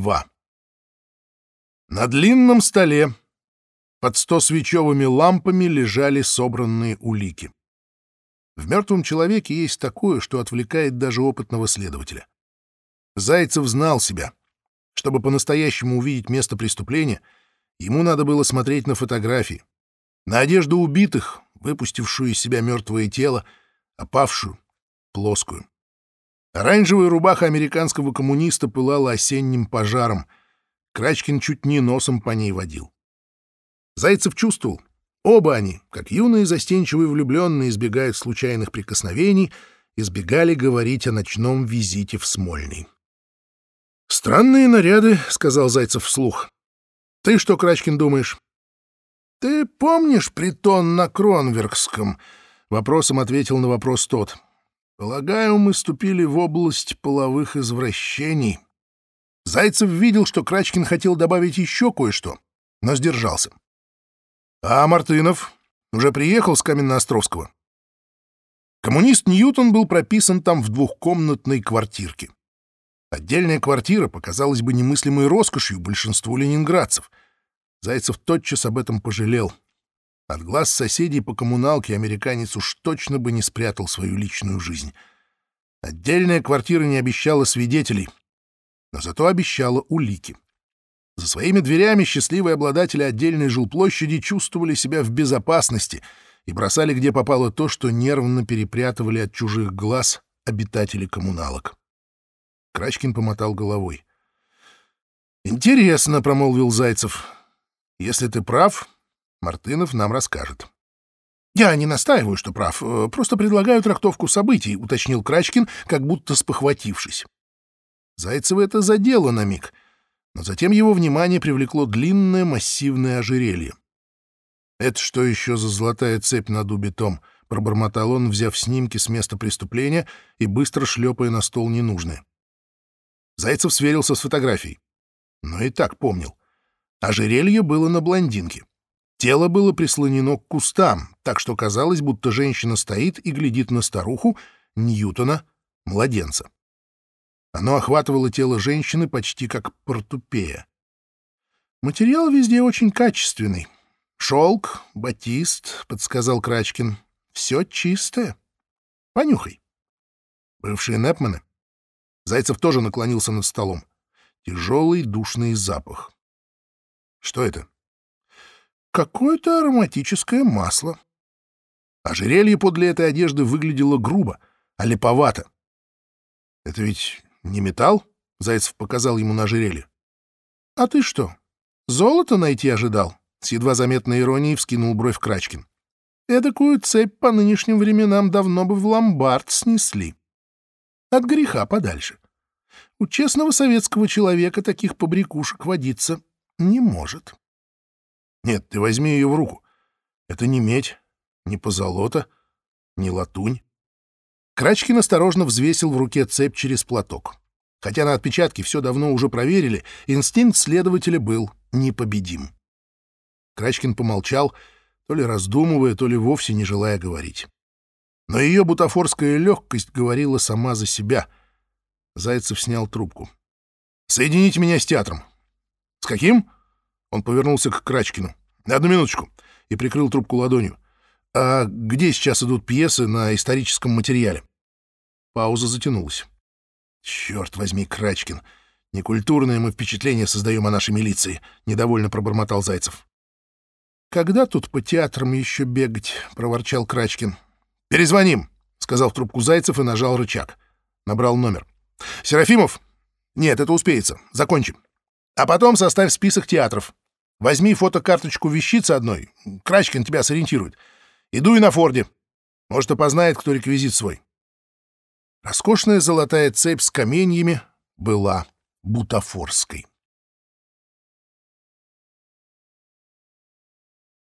2. На длинном столе под сто свечевыми лампами лежали собранные улики. В мертвом человеке есть такое, что отвлекает даже опытного следователя. Зайцев знал себя. Чтобы по-настоящему увидеть место преступления, ему надо было смотреть на фотографии, на одежду убитых, выпустившую из себя мертвое тело, опавшую, плоскую. Оранжевая рубаха американского коммуниста пылала осенним пожаром. Крачкин чуть не носом по ней водил. Зайцев чувствовал, оба они, как юные застенчивые влюбленные, избегают случайных прикосновений, избегали говорить о ночном визите в Смольный. «Странные наряды», — сказал Зайцев вслух. «Ты что, Крачкин, думаешь?» «Ты помнишь притон на Кронверкском?» — вопросом ответил на вопрос тот. «Полагаю, мы ступили в область половых извращений». Зайцев видел, что Крачкин хотел добавить еще кое-что, но сдержался. А Мартынов уже приехал с Каменноостровского. Коммунист Ньютон был прописан там в двухкомнатной квартирке. Отдельная квартира показалась бы немыслимой роскошью большинству ленинградцев. Зайцев тотчас об этом пожалел. От глаз соседей по коммуналке американец уж точно бы не спрятал свою личную жизнь. Отдельная квартира не обещала свидетелей, но зато обещала улики. За своими дверями счастливые обладатели отдельной жилплощади чувствовали себя в безопасности и бросали где попало то, что нервно перепрятывали от чужих глаз обитатели коммуналок. Крачкин помотал головой. «Интересно», — промолвил Зайцев. «Если ты прав, Мартынов нам расскажет». «Я не настаиваю, что прав, э, просто предлагаю трактовку событий», — уточнил Крачкин, как будто спохватившись. Зайцева это задело на миг — но затем его внимание привлекло длинное массивное ожерелье. «Это что еще за золотая цепь на дубе том?» — пробормотал он, взяв снимки с места преступления и быстро шлепая на стол ненужное. Зайцев сверился с фотографией. Но и так помнил. Ожерелье было на блондинке. Тело было прислонено к кустам, так что казалось, будто женщина стоит и глядит на старуху Ньютона, младенца. Оно охватывало тело женщины почти как портупея. Материал везде очень качественный. Шелк, батист, — подсказал Крачкин. Все чистое. Понюхай. Бывшие Непманы. Зайцев тоже наклонился над столом. Тяжелый душный запах. Что это? Какое-то ароматическое масло. Ожерелье подле этой одежды выглядело грубо, а липовато. Это ведь не металл? Зайцев показал ему на ожерелье. А ты что, золото найти ожидал? С едва заметной иронией вскинул бровь Крачкин. Эдакую цепь по нынешним временам давно бы в ломбард снесли. От греха подальше. У честного советского человека таких побрякушек водиться не может. Нет, ты возьми ее в руку. Это не медь, не позолота, не латунь. Крачкин осторожно взвесил в руке цепь через платок. Хотя на отпечатке все давно уже проверили, инстинкт следователя был непобедим. Крачкин помолчал, то ли раздумывая, то ли вовсе не желая говорить. Но ее бутафорская легкость говорила сама за себя. Зайцев снял трубку. «Соедините меня с театром». «С каким?» Он повернулся к Крачкину. «Одну минуточку» и прикрыл трубку ладонью. «А где сейчас идут пьесы на историческом материале?» Пауза затянулась. «Черт возьми, Крачкин! Некультурное мы впечатление создаем о нашей милиции!» — недовольно пробормотал Зайцев. «Когда тут по театрам еще бегать?» — проворчал Крачкин. «Перезвоним!» — сказал в трубку Зайцев и нажал рычаг. Набрал номер. «Серафимов?» «Нет, это успеется. Закончим. А потом составь список театров. Возьми фотокарточку вещицы одной. Крачкин тебя сориентирует. Иду и на Форде. Может, опознает, кто реквизит свой. Роскошная золотая цепь с каменьями была бутафорской.